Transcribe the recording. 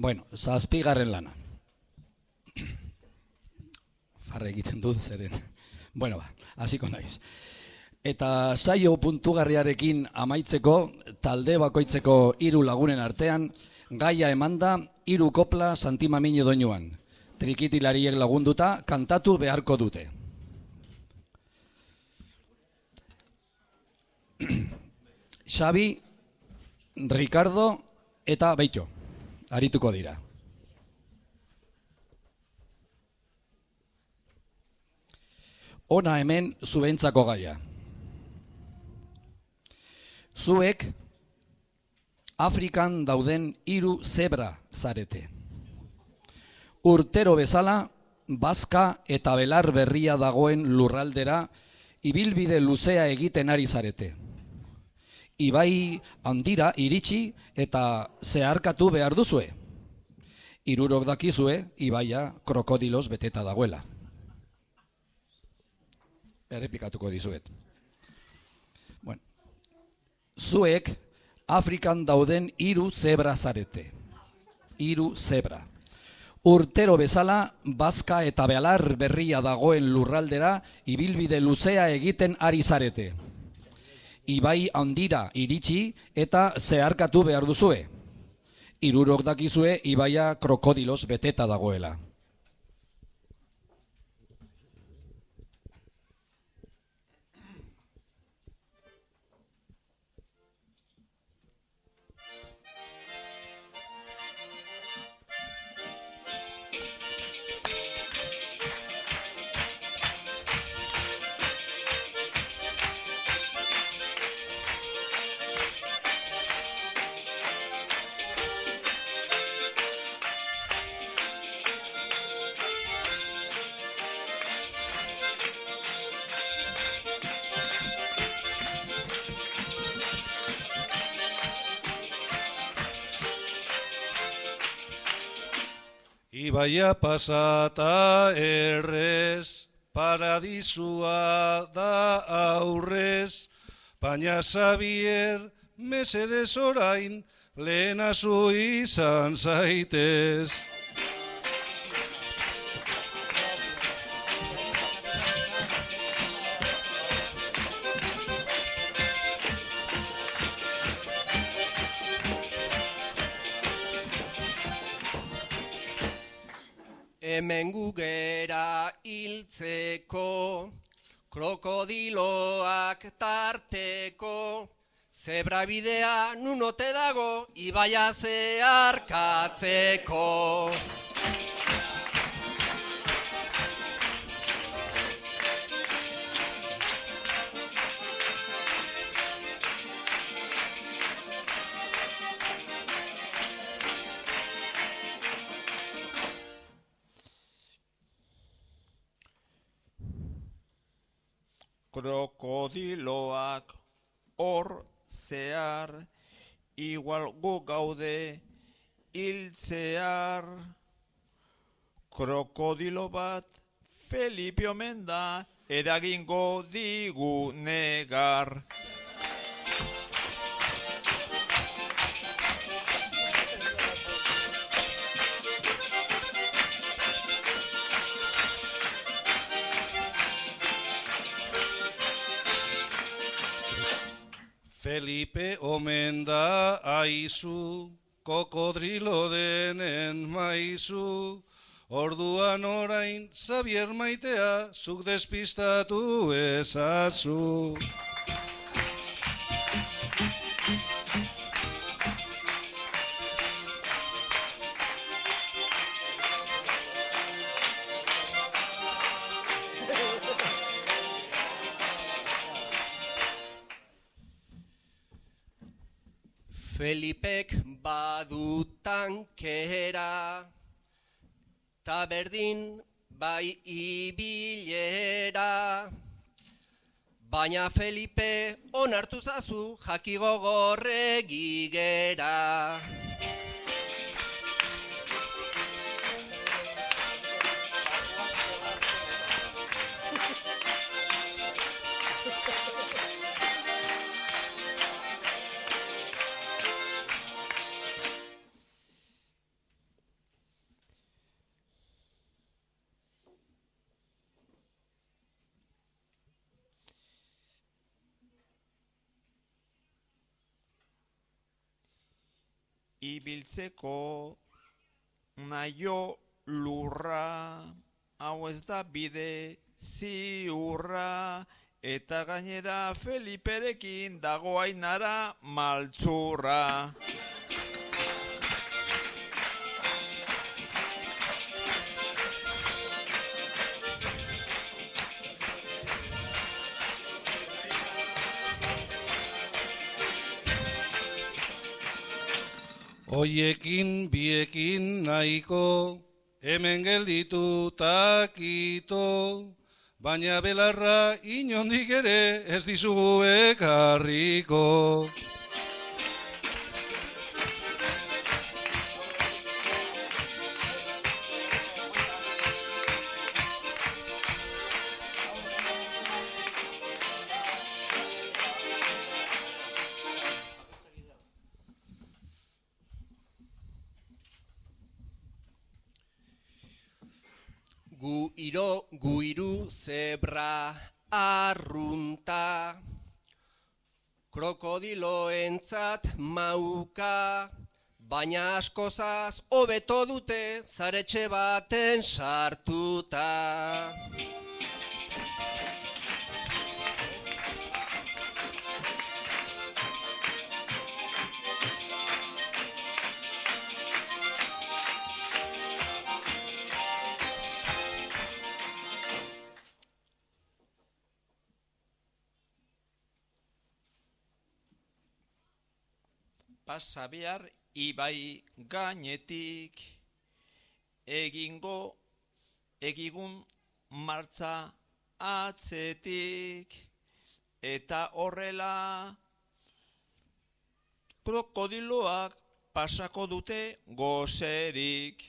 Bueno, zazpigarren lana. Farre egiten dut, zeren. Bueno, ba, hasiko naiz. Eta saio puntugarriarekin amaitzeko, talde bakoitzeko hiru lagunen artean, gaia emanda, hiru kopla santimamino doinuan. Trikitilariek lagunduta, kantatu beharko dute. Xabi, Ricardo eta Beitxo arituko dira. Ona hemen zuentzako gaia. Zuek Afrikan dauden hiru zebra zarete. Urtero bezala, bazka eta belar berria dagoen lurraldera, ibilbide luzea egiten ari zarete ibai handira iritsi eta zeharkatu behar duzue. Irurok dakizue, ibaia krokodilos beteta dagoela. Errepikatuko dizuet. Bueno, zuek Afrikan dauden hiru zebra zarete. Hiru zebra. Urtero bezala, bazka eta bealar berria dagoen lurraldera, ibilbide luzea egiten ari zarete ibai handira iritsi eta zeharkatu behar duzue. Irurok dakizue ibaia krokodilos beteta dagoela. Ibaia pasata errez, paradisua da aurrez, baina Xavier mesedez orain lehenazu izan zaitez. Hemen gugera hiltzeko, krokodiloak tarteko, zebra bidea nunote dago, ibaia zeharkatzeko. Krokodiloak hor zehar, igual gu gaude hiltzear. Krokodilo bat Felipe omen da, eragingo digu negar. Felipe omen da aizu, kokodrilo denen maizu, orduan orain Xavier maitea, zuk despistatu ezazu. Felipek badu tankera, ta berdin bai ibilera. Baina Felipe onartu zazu jakigo gorregi gera. Ibiltzeko naio lurra, hau ez da bide ziurra, eta gainera Feliperekin dagoainara maltzurra. Oiekin, biekin nahiko, hemen gelditu takito, baina belarra inondik ere ez dizugu ekarriko. Gu iro, gu iru zebra arrunta, krokodiloentzat mauka, baina askozaz hobeto dute zaretxe baten sartuta. Pasa behar ibai gainetik egingo egigun martza atzetik eta horrela krokodiloak pasako dute gozerik.